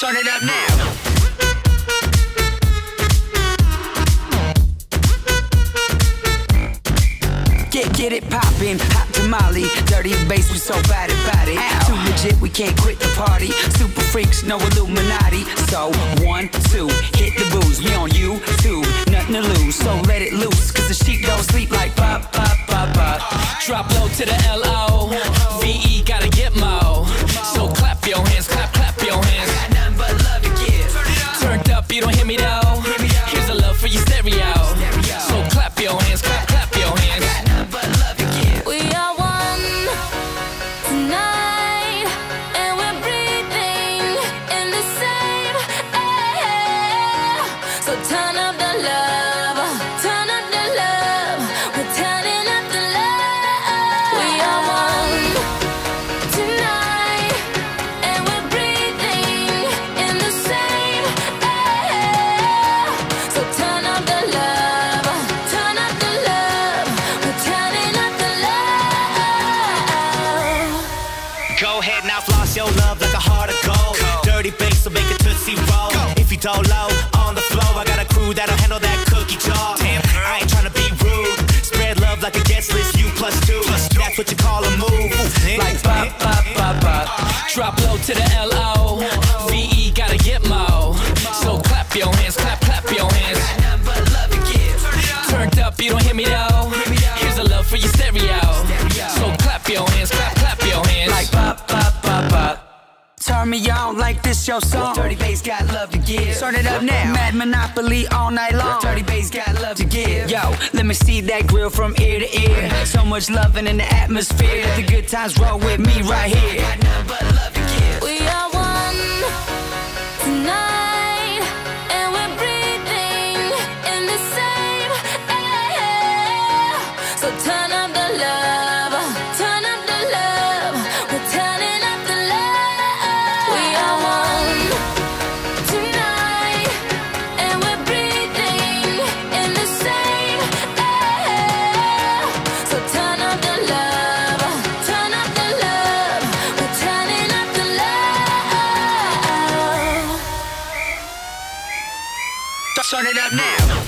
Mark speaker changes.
Speaker 1: Turn it up now. Get, get it poppin', hot tamale, dirty bass, we so bad about it. Too legit, we can't quit the party. Super freaks, no Illuminati. So one, two, hit the booze. We on you two, nothing to lose. So let it loose, cause the sheep don't sleep like pop, pop, pop, pop.
Speaker 2: Drop low to the L
Speaker 3: Go ahead now, floss your love like a heart of gold. Dirty bass, so make it tootsie roll. If you don't low on the floor, I got a crew that'll handle that cookie jar. Damn, I ain't tryna be rude. Spread love like a guest list, you plus two. That's what you call a move.
Speaker 2: Like pop, pop, pop, pop. Drop low to the L O.
Speaker 1: this your song. Dirty bass got love to give. Turn it up now. Mad Monopoly all night long. Dirty bass got love to give. Yo, let me see that grill from ear to ear. So much loving in the atmosphere. Let the good times roll with me right here. Got nothing but Turn it up now.